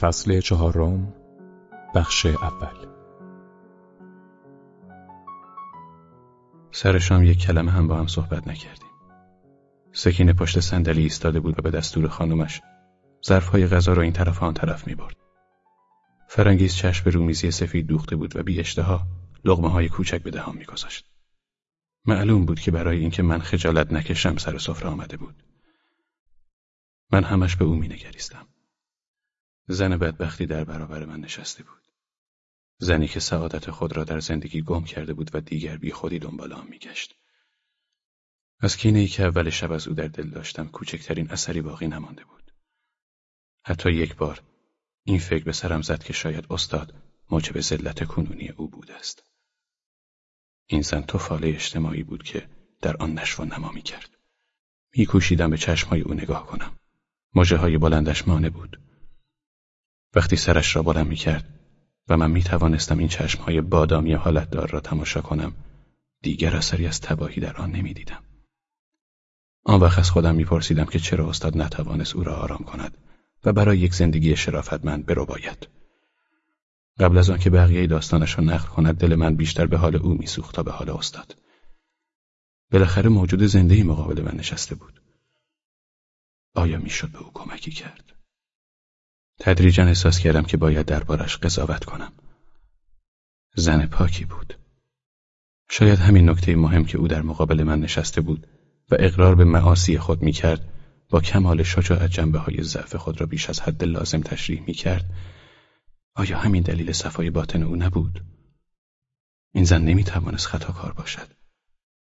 فصل چهارم بخش اول سر شام یک کلمه هم با هم صحبت نکردیم سکینه پشت صندلی ایستاده بود و به دستور خانومش ظرفهای غذا را این طرف آن طرف می برد. فرانگیز چشم به رومیزی سفید دوخته بود و بی اشتها لغمه های کوچک به دهان میگذاشت. معلوم بود که برای اینکه من خجالت نکشم سر سفره آمده بود. من همش به او مینگریستم. زن بدبختی در برابر من نشسته بود. زنی که سعادت خود را در زندگی گم کرده بود و دیگر بی خودی دنبال آن میگشت. از کینه ای که اول شب از او در دل داشتم کوچکترین اثری باقی نمانده بود. حتی یک بار این فکر به سرم زد که شاید استاد موجب ذلت کنونی او بود است. این زن توفاله اجتماعی بود که در آن نشو نما می کرد. می کوشیدم به چشمهای او نگاه کنم. موجه های بلندش مانه بود. وقتی سرش را بلند می کرد و من می توانستم این چشمهای بادامی حالت دار را تماشا کنم دیگر اثری از تباهی در آن نمی دیدم. آن وقت از خودم میپرسیدم که چرا استاد نتوانست او را آرام کند و برای یک زندگی شرافتمند برو باید. قبل از آنکه بقیه داستانش را نقل کند دل من بیشتر به حال او میسوخت تا به حال استاد. بالاخره موجود زنده مقابل من نشسته بود. آیا می‌شد به او کمکی کرد؟ تدریجا احساس کردم که باید دربارش قضاوت کنم. زن پاکی بود. شاید همین نکته مهم که او در مقابل من نشسته بود و اقرار به معاصی خود می‌کرد با کمال شجاعت جنبه های ضعف خود را بیش از حد لازم تشریح می‌کرد آیا همین دلیل صفای باطن او نبود؟ این زن نمی‌توانست خطاکار باشد.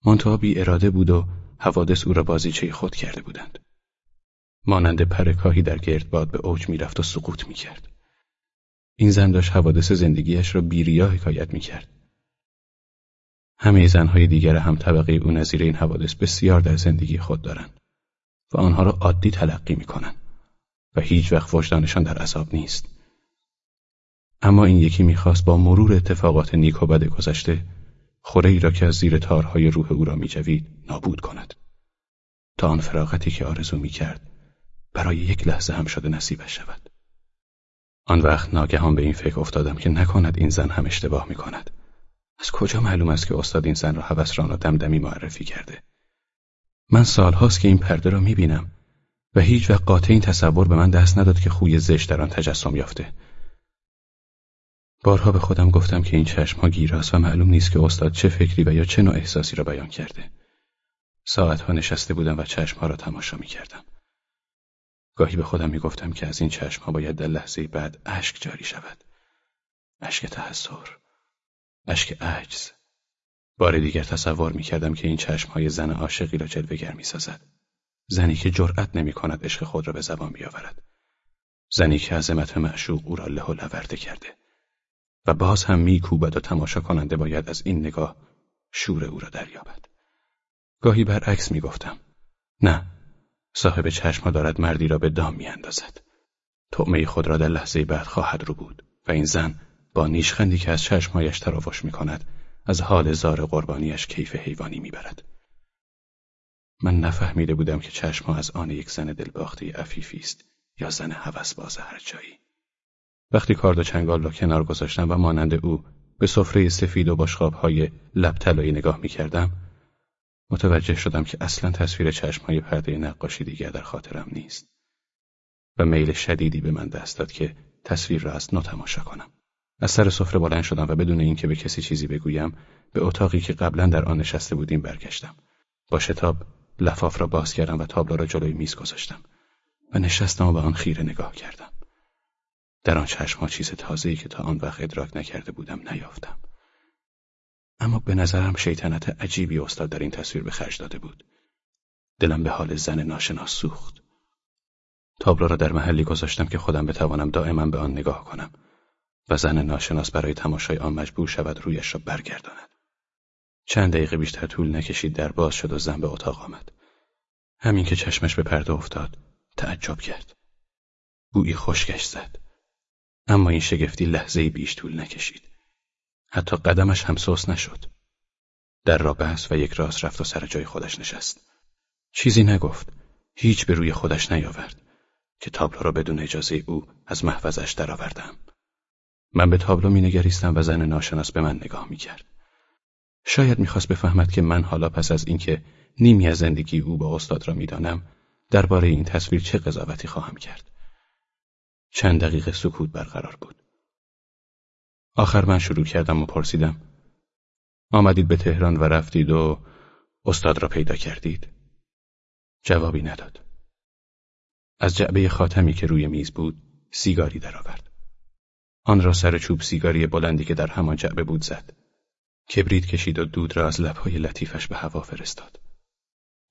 منتها بی اراده بود و حوادث او را بازیچه خود کرده بودند. مانند پرکاهی در گردباد به اوج می‌رفت و سقوط می‌کرد. این زن داشت حوادث زندگیش را بیریا حکایت می‌کرد. همه زنهای دیگر هم طبقه او نظیر این حوادث بسیار در زندگی خود دارند و آنها را عادی تلقی می‌کنند و هیچ وقت وجدانشان در عذاب نیست. اما این یکی می‌خواست با مرور اتفاقات نیک و بد گذشته خوره ای را که از زیر تارهای روح او را میجوید نابود کند تا آن فراغتی که آرزو می‌کرد برای یک لحظه هم شده نصیبش شود آن وقت ناگهان به این فکر افتادم که نکند این زن هم اشتباه می‌کند از کجا معلوم است که استاد این زن را هوسران و دمدمی معرفی کرده من سالهاست که این پرده را می‌بینم و هیچ وقت قاطع این تصور به من دست نداد که خوی زشت در آن تجسم یافته بارها به خودم گفتم که این چشمها گیراست و معلوم نیست که استاد چه فکری و یا چه نوع احساسی را بیان کرده. ساعتها نشسته بودم و چشمها را تماشا می کردم. گاهی به خودم می گفتم که از این چشمها باید در لحظه بعد اشک جاری شود. اشک تحسر. اشک عجز. بار دیگر تصور می کردم که این چشمهای زن عاشقی را جلوگر می سازد. زنی که جرأت نمی کند عشق خود را به زبان بیاورد. زنی که عظمت معشوق او را له و لورده کرده. و باز هم میکوبد و تماشا کننده باید از این نگاه شور او را دریابد. گاهی برعکس می‌گفتم نه صاحب چشم دارد مردی را به دام میاندازد. طعمه خود را در لحظه بعد خواهد رو بود و این زن با نیشخندی که از چشمهایش تراوش می کند از حال زار قربانیش کیف حیوانی می‌برد. من نفهمیده بودم که چشمها از آن یک زن دلباخته عفیفی است یا زن هوسباز هر جایی. وقتی کارد و چنگال را کنار گذاشتم و مانند او به سفره سفید و باشخابهای لب طلایی نگاه می کردم متوجه شدم که اصلا تصویر چشمهای پرده نقاشی دیگر در خاطرم نیست و میل شدیدی به من دست داد که تصویر را از نو تماشا کنم. از سر سفره بلند شدم و بدون اینکه به کسی چیزی بگویم به اتاقی که قبلا در آن نشسته بودیم برگشتم. با شتاب لفاف را باز کردم و تابلو را جلوی میز گذاشتم و نشستم و به آن خیره نگاه کردم. در آن چشمها چیز تازه‌ای که تا آن وقت ادراک نکرده بودم نیافتم. اما به نظرم شیطنت عجیبی استاد در این تصویر به خرج داده بود. دلم به حال زن ناشناس سوخت. تابلو را در محلی گذاشتم که خودم بتوانم دائما به آن نگاه کنم و زن ناشناس برای تماشای آن مجبور شود رویش را برگرداند. چند دقیقه بیشتر طول نکشید در باز شد و زن به اتاق آمد. همین که چشمش به پرده افتاد تعجب کرد. بویی خشکش زد. اما این شگفتی لحظه بیش طول نکشید. حتی قدمش هم سوس نشد. در را بست و یک راست رفت و سر جای خودش نشست. چیزی نگفت. هیچ به روی خودش نیاورد. که تابلو را بدون اجازه او از محفظش درآوردم. من به تابلو می نگریستم و زن ناشناس به من نگاه می کرد. شاید می‌خواست بفهمد که من حالا پس از اینکه نیمی از زندگی او با استاد را می‌دانم درباره این تصویر چه قضاوتی خواهم کرد. چند دقیقه سکوت برقرار بود. آخر من شروع کردم و پرسیدم آمدید به تهران و رفتید و استاد را پیدا کردید؟ جوابی نداد. از جعبه خاتمی که روی میز بود سیگاری درآورد. آن را سر چوب سیگاری بلندی که در همان جعبه بود زد. کبریت کشید و دود را از لبهای لطیفش به هوا فرستاد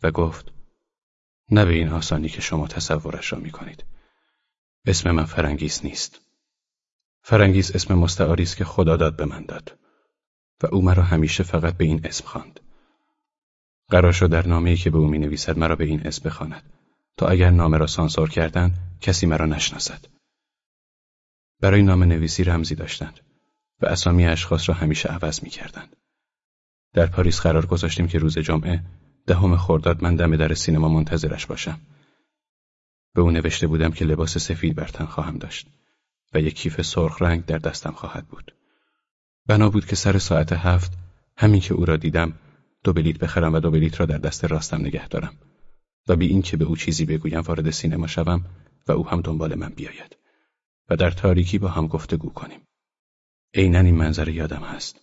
و گفت نه به این آسانی که شما تصورش را می کنید. اسم من فرنگیس نیست. فرنگیس اسم مستعاری است که خدا داد به من داد و او مرا همیشه فقط به این اسم خواند. قرار شد در نامه‌ای که به او می نویسد مرا به این اسم بخواند تا اگر نامه را سانسور کردند کسی مرا نشناسد. برای نام نویسی رمزی داشتند و اسامی اشخاص را همیشه عوض می کردند. در پاریس قرار گذاشتیم که روز جمعه دهم خرداد من دم در سینما منتظرش باشم. به او نوشته بودم که لباس سفید بر تن خواهم داشت و یک کیف سرخ رنگ در دستم خواهد بود. بنا بود که سر ساعت هفت همین که او را دیدم دو بلیت بخرم و دو بلیت را در دست راستم نگه دارم و بی اینکه به او چیزی بگویم وارد سینما شوم و او هم دنبال من بیاید و در تاریکی با هم گفتگو کنیم. عینا این منظره یادم هست.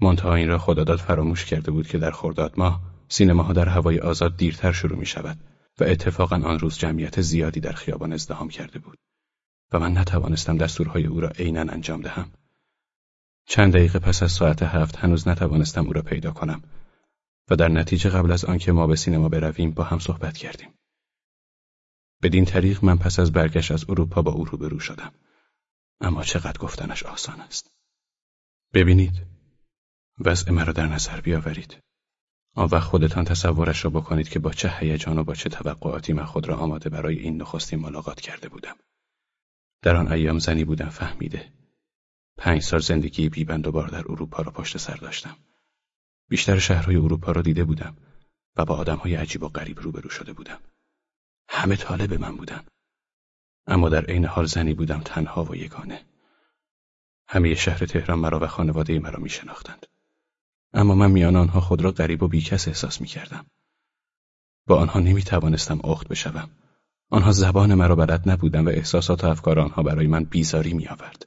منتها این را خداداد فراموش کرده بود که در خرداد ماه سینماها در هوای آزاد دیرتر شروع می شود و اتفاقا آن روز جمعیت زیادی در خیابان ازدهام کرده بود و من نتوانستم دستورهای او را عینا انجام دهم. چند دقیقه پس از ساعت هفت هنوز نتوانستم او را پیدا کنم و در نتیجه قبل از آنکه ما به سینما برویم با هم صحبت کردیم. بدین طریق من پس از برگشت از اروپا با او روبرو شدم. اما چقدر گفتنش آسان است. ببینید، وضع مرا در نظر بیاورید. آن وقت خودتان تصورش را بکنید که با چه هیجان و با چه توقعاتی من خود را آماده برای این نخستین ملاقات کرده بودم. در آن ایام زنی بودم فهمیده. پنج سال زندگی بیبند و بار در اروپا را پشت سر داشتم. بیشتر شهرهای اروپا را دیده بودم و با آدمهای عجیب و غریب روبرو شده بودم. همه طالب من بودن. اما در عین حال زنی بودم تنها و یگانه. همه شهر تهران مرا و خانواده مرا می شناختند. اما من میان آنها خود را غریب و بیکس احساس می کردم. با آنها نمی توانستم اخت بشوم. آنها زبان مرا بلد نبودند و احساسات و افکار آنها برای من بیزاری می آورد.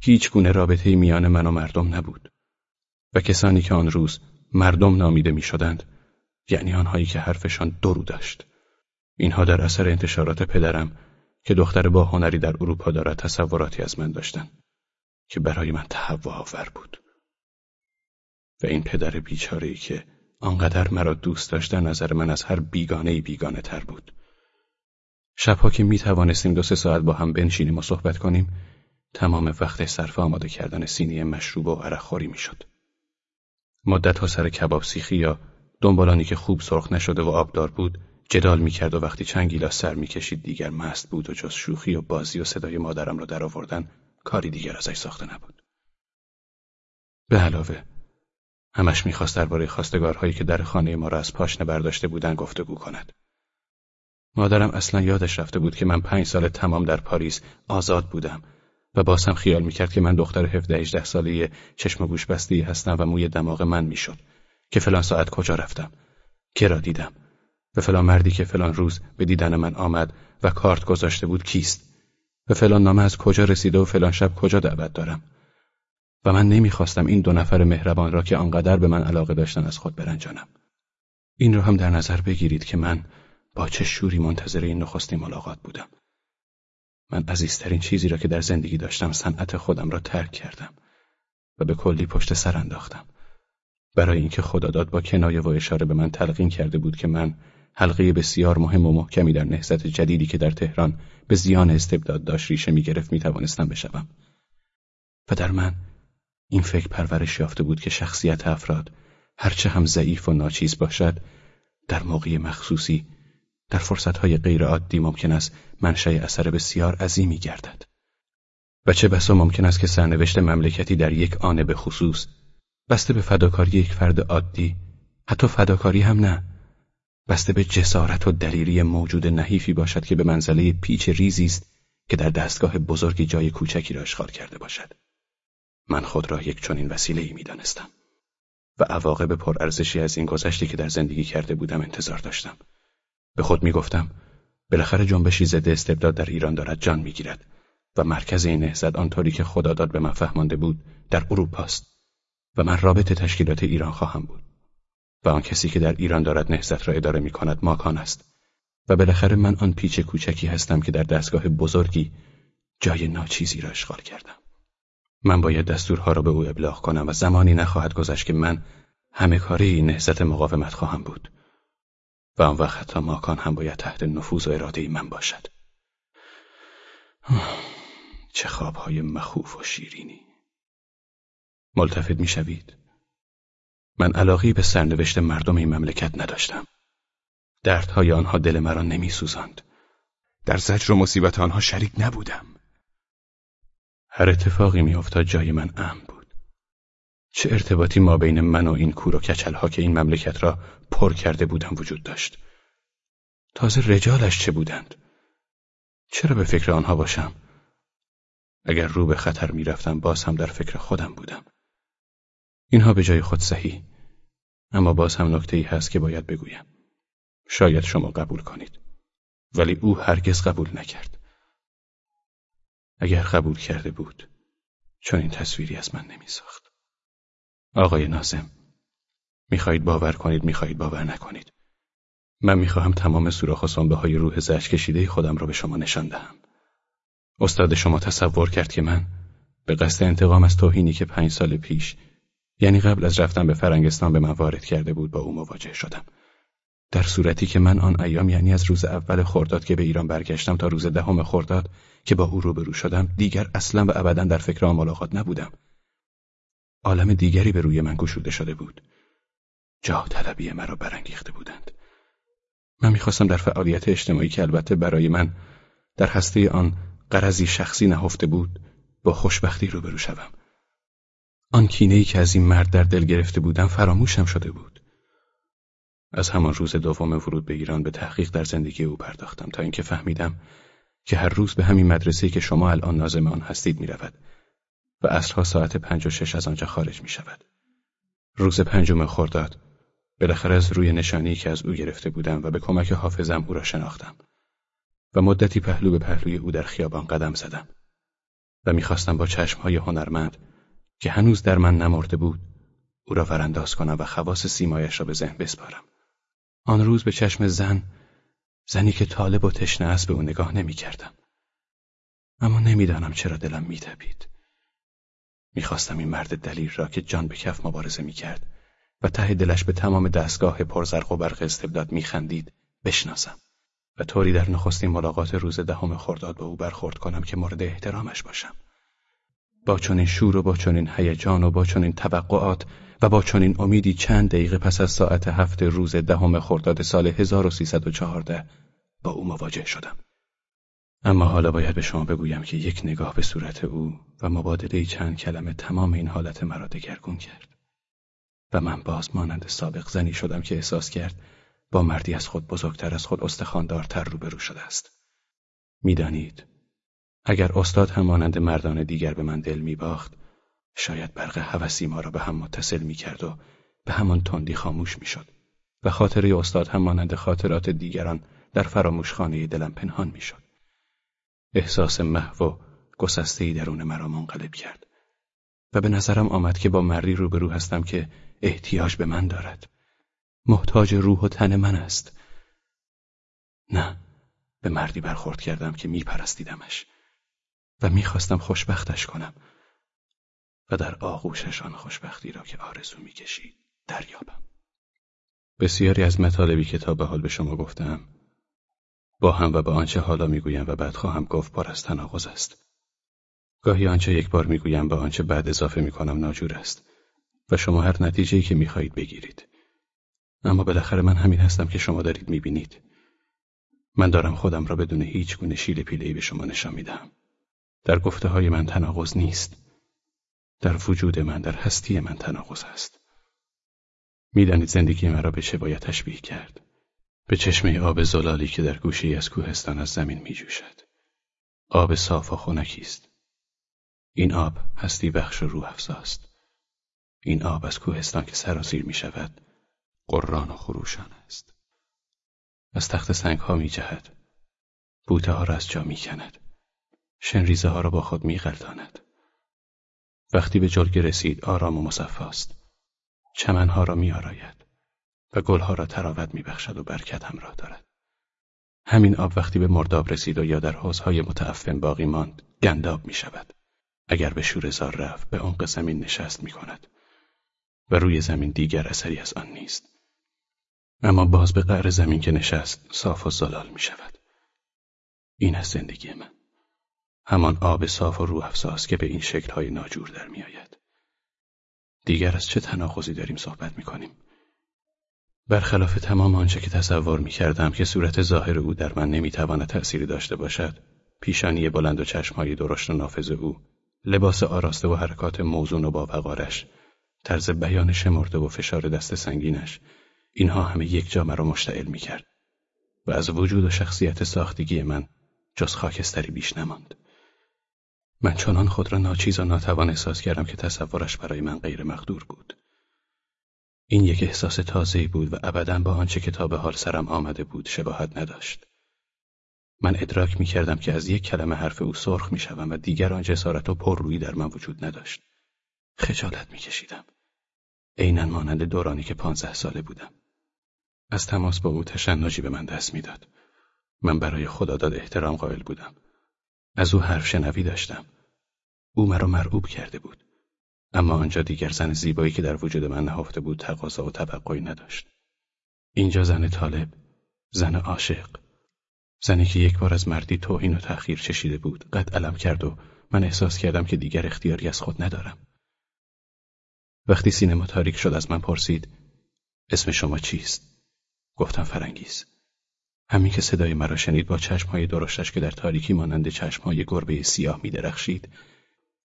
هیچ گونه رابطه میان من و مردم نبود. و کسانی که آن روز مردم نامیده می شدند یعنی آنهایی که حرفشان درو داشت. اینها در اثر انتشارات پدرم که دختر با هنری در اروپا دارد تصوراتی از من داشتن که برای من تهوع آور بود و این پدر بیچاره که آنقدر مرا دوست داشت در نظر من از هر بیگانه بیگانه تر بود شبها که می توانستیم دو سه ساعت با هم بنشینیم و صحبت کنیم تمام وقت صرف آماده کردن سینی مشروب و عرقخوری می شد. مدت ها سر کباب سیخی یا دنبالانی که خوب سرخ نشده و آبدار بود جدال می‌کرد و وقتی چند گیلاس سر می‌کشید دیگر مست بود و جز شوخی و بازی و صدای مادرم را درآوردن کاری دیگر ازش ساخته نبود. به علاوه همش می‌خواست درباره خواستگارهایی که در خانه ما را از پاشنه برداشته بودن گفتگو کند. مادرم اصلا یادش رفته بود که من پنج سال تمام در پاریس آزاد بودم و باز هم خیال می‌کرد که من دختر 17 18 ساله چشم گوش بسته هستم و موی دماغ من می‌شد. که فلان ساعت کجا رفتم؟ که را دیدم؟ و فلان مردی که فلان روز به دیدن من آمد و کارت گذاشته بود کیست؟ و فلان نامه از کجا رسیده و فلان شب کجا دعوت دارم؟ و من نمی‌خواستم این دو نفر مهربان را که آنقدر به من علاقه داشتن از خود برنجانم. این را هم در نظر بگیرید که من با چه شوری منتظر این نخستین ملاقات بودم من عزیزترین چیزی را که در زندگی داشتم صنعت خودم را ترک کردم و به کلی پشت سر انداختم برای اینکه خداداد با کنایه و اشاره به من تلقین کرده بود که من حلقه بسیار مهم و محکمی در نهضت جدیدی که در تهران به زیان استبداد داشت ریشه می گرفت می توانستم بشوم. و در من این فکر پرورش یافته بود که شخصیت افراد هرچه هم ضعیف و ناچیز باشد در موقع مخصوصی در فرصتهای غیر عادی ممکن است منشأ اثر بسیار عظیمی گردد. و چه بسا ممکن است که سرنوشت مملکتی در یک آنه به خصوص بسته به فداکاری یک فرد عادی حتی فداکاری هم نه بسته به جسارت و دلیری موجود نحیفی باشد که به منزله پیچ ریزی است که در دستگاه بزرگی جای کوچکی را اشغال کرده باشد. من خود را یک چنین وسیله ای می دانستم و عواقب پرارزشی از این گذشتی که در زندگی کرده بودم انتظار داشتم. به خود می گفتم بالاخره جنبشی ضد استبداد در ایران دارد جان می‌گیرد و مرکز این نهضت آنطوری که خدا داد به من فهمانده بود در اروپاست و من رابط تشکیلات ایران خواهم بود و آن کسی که در ایران دارد نهضت را اداره می کند ماکان است و بالاخره من آن پیچ کوچکی هستم که در دستگاه بزرگی جای ناچیزی را اشغال کردم. من باید دستورها را به او ابلاغ کنم و زمانی نخواهد گذشت که من همه کاری نهضت مقاومت خواهم بود. و آن وقت حتی ماکان هم باید تحت نفوذ و اراده من باشد. چه خوابهای مخوف و شیرینی. ملتفت می‌شوید؟ من علاقی به سرنوشت مردم این مملکت نداشتم. دردهای آنها دل مرا نمی سوزند. در زجر و مصیبت آنها شریک نبودم. هر اتفاقی میافتاد جای من امن بود. چه ارتباطی ما بین من و این کور و کچلها که این مملکت را پر کرده بودم وجود داشت؟ تازه رجالش چه بودند؟ چرا به فکر آنها باشم؟ اگر رو به خطر می‌رفتم باز هم در فکر خودم بودم. اینها به جای خود صحیح اما باز هم نکته ای هست که باید بگویم. شاید شما قبول کنید. ولی او هرگز قبول نکرد. اگر قبول کرده بود چون این تصویری از من نمی ساخت آقای نازم می‌خواهید باور کنید می‌خواهید باور نکنید. من می‌خواهم تمام سوراخ و های روح زش کشیده خودم را به شما نشان دهم. استاد شما تصور کرد که من به قصد انتقام از توهینی که پنج سال پیش یعنی قبل از رفتن به فرنگستان به من وارد کرده بود با او مواجه شدم. در صورتی که من آن ایام یعنی از روز اول خرداد که به ایران برگشتم تا روز دهم خرداد که با او روبرو شدم دیگر اصلا و ابدا در فکر آن ملاقات نبودم. عالم دیگری به روی من گشوده شده بود. جاه طلبی مرا برانگیخته بودند. من می‌خواستم در فعالیت اجتماعی که البته برای من در هسته آن قرضی شخصی نهفته بود با خوشبختی روبرو شوم. آن کینه که از این مرد در دل گرفته بودم فراموشم شده بود. از همان روز دوم ورود به ایران به تحقیق در زندگی او پرداختم تا اینکه فهمیدم که هر روز به همین مدرسه که شما الان نازم آن هستید می‌رود. و اصرها ساعت پنج و شش از آنجا خارج می شود. روز پنجم خرداد بالاخره از روی نشانی که از او گرفته بودم و به کمک حافظم او را شناختم و مدتی پهلو به پهلوی او در خیابان قدم زدم و می‌خواستم با چشمهای هنرمند که هنوز در من نمرده بود او را ورانداز کنم و خواص سیمایش را به ذهن بسپارم آن روز به چشم زن زنی که طالب و تشنه است به او نگاه نمی کردم. اما نمی‌دانم چرا دلم میتپید. می‌خواستم این مرد دلیر را که جان به کف مبارزه می‌کرد و ته دلش به تمام دستگاه پرزرق و برق استبداد میخندید بشناسم و طوری در نخستین ملاقات روز دهم خرداد به او برخورد کنم که مورد احترامش باشم. با چنین شور و با چنین هیجان و با چنین توقعات و با چنین امیدی چند دقیقه پس از ساعت هفت روز دهم خرداد سال 1314 با او مواجه شدم. اما حالا باید به شما بگویم که یک نگاه به صورت او و مبادله چند کلمه تمام این حالت مرا دگرگون کرد. و من باز مانند سابق زنی شدم که احساس کرد با مردی از خود بزرگتر از خود استخاندارتر روبرو شده است. می‌دانید اگر استاد هم مانند مردان دیگر به من دل میباخت شاید برق هوسی ما را به هم متصل می‌کرد و به همان تندی خاموش می‌شد و خاطره استاد هم مانند خاطرات دیگران در فراموشخانه دلم پنهان می‌شد احساس محو و گسستهای درون مرا منقلب کرد و به نظرم آمد که با مردی روبرو هستم که احتیاج به من دارد. محتاج روح و تن من است. نه به مردی برخورد کردم که میپرستیدمش و می‌خواستم خوشبختش کنم و در آغوشش آن خوشبختی را که آرزو می‌کشید دریابم. بسیاری از مطالبی که تا به حال به شما گفتم با هم و با آنچه حالا می‌گویم و بعد خواهم گفت پر از تناقض است. گاهی آنچه یک بار می‌گویم به آنچه بعد اضافه می‌کنم ناجور است و شما هر نتیجه که می‌خواهید بگیرید. اما بالاخره من همین هستم که شما دارید می‌بینید. من دارم خودم را بدون هیچ گونه شیل پیلهی به شما نشان می‌دهم. در گفته های من تناقض نیست. در وجود من در هستی من تناقض است. می‌دانید زندگی مرا به چه باید تشبیه کرد. به چشمه آب زلالی که در گوشی از کوهستان از زمین می جوشد. آب صاف و خنکی است. این آب هستی بخش و روح افزاست. این آب از کوهستان که سرازیر می شود قرآن و خروشان است. از تخت سنگ ها می جهد. بوته ها را از جا می کند. شنریزه ها را با خود می غلطاند. وقتی به جلگه رسید آرام و مصفاست. چمنها را می آراید و گلها را تراوت می بخشد و برکت همراه دارد. همین آب وقتی به مرداب رسید و یا در حوزهای متعفن باقی ماند گنداب می شود. اگر به شورزار رفت به عمق زمین نشست می کند و روی زمین دیگر اثری از آن نیست. اما باز به قعر زمین که نشست صاف و زلال می شود. این است زندگی من. همان آب صاف و روح افزاس که به این شکلهای ناجور در می آید. دیگر از چه تناقضی داریم صحبت می کنیم؟ برخلاف تمام آنچه که تصور می کردم که صورت ظاهر او در من نمی تواند تأثیری داشته باشد پیشانی بلند و چشمهای درشت و نافذ او لباس آراسته و حرکات موزون و با وقارش طرز بیان شمرده و فشار دست سنگینش اینها همه یک جا مرا مشتعل می کرد و از وجود و شخصیت ساختگی من جز خاکستری بیش نماند. من چنان خود را ناچیز و ناتوان احساس کردم که تصورش برای من غیر مقدور بود. این یک احساس تازه‌ای بود و ابدا با آنچه که تا به حال سرم آمده بود شباهت نداشت من ادراک می کردم که از یک کلمه حرف او سرخ می شوم و دیگر آن جسارت و پررویی در من وجود نداشت. خجالت می کشیدم. عینا مانند دورانی که پانزده ساله بودم. از تماس با او تشنجی به من دست می‌داد. من برای خدا داد احترام قائل بودم. از او حرف شنوی داشتم. او مرا مرعوب کرده بود. اما آنجا دیگر زن زیبایی که در وجود من نهفته بود تقاضا و توقعی نداشت. اینجا زن طالب، زن عاشق، زنی که یک بار از مردی توهین و تأخیر چشیده بود قد علم کرد و من احساس کردم که دیگر اختیاری از خود ندارم. وقتی سینما تاریک شد از من پرسید اسم شما چیست؟ گفتم فرنگیز. همین که صدای مرا شنید با چشمهای درشتش که در تاریکی مانند چشمهای گربه سیاه می درخشید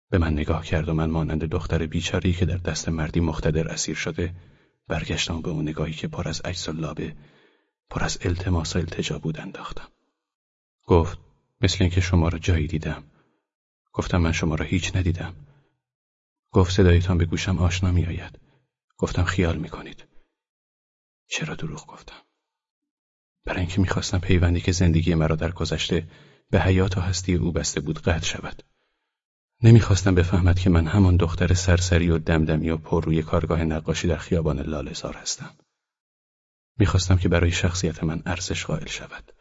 به من نگاه کرد و من مانند دختر بیچاری که در دست مردی مختدر اسیر شده برگشتم به اون نگاهی که پر از عجز و لابه پر از التماس و التجا بود انداختم. گفت مثل اینکه شما را جایی دیدم. گفتم من شما را هیچ ندیدم. گفت صدایتان به گوشم آشنا می آید گفتم خیال می کنید چرا دروغ گفتم؟ برای اینکه می‌خواستم پیوندی که زندگی مرا در گذشته به حیات و هستی او بسته بود قطع شود. نمی‌خواستم بفهمد که من همان دختر سرسری و دمدمی و پر روی کارگاه نقاشی در خیابان لالزار هستم. می‌خواستم که برای شخصیت من ارزش قائل شود.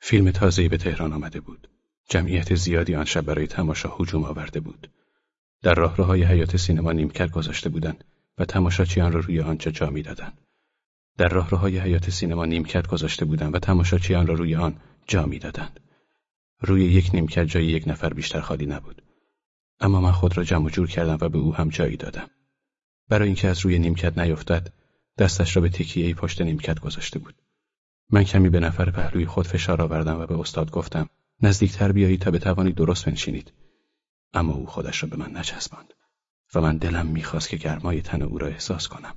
فیلم تازه‌ای به تهران آمده بود. جمعیت زیادی آن شب برای تماشا هجوم آورده بود. در راهروهای حیات سینما نیمکت گذاشته بودند و تماشاچیان را روی آنجا جا می‌دادند. در راهروهای حیات سینما نیمکت گذاشته بودند و تماشاچیان را روی آن جا می‌دادند. روی یک نیمکت جای یک نفر بیشتر خالی نبود. اما من خود را جمع جور کردم و به او هم جایی دادم. برای اینکه از روی نیمکت نیفتد دستش را به تکیه پشت نیمکت گذاشته بود. من کمی به نفر پهلوی خود فشار آوردم و به استاد گفتم نزدیکتر بیایید تا بتوانید درست بنشینید. اما او خودش را به من نچسباند و من دلم می‌خواست که گرمای تن او را احساس کنم.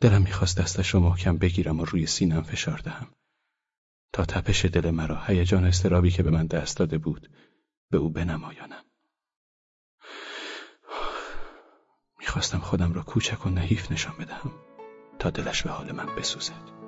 دلم می‌خواست دستش را محکم بگیرم و روی سینم فشار دهم. تا تپش دل مرا. هیجان استرابی که به من دست داده بود به او بنمایانم. می‌خواستم خودم را کوچک و نحیف نشان بدهم تا دلش به حال من بسوزد.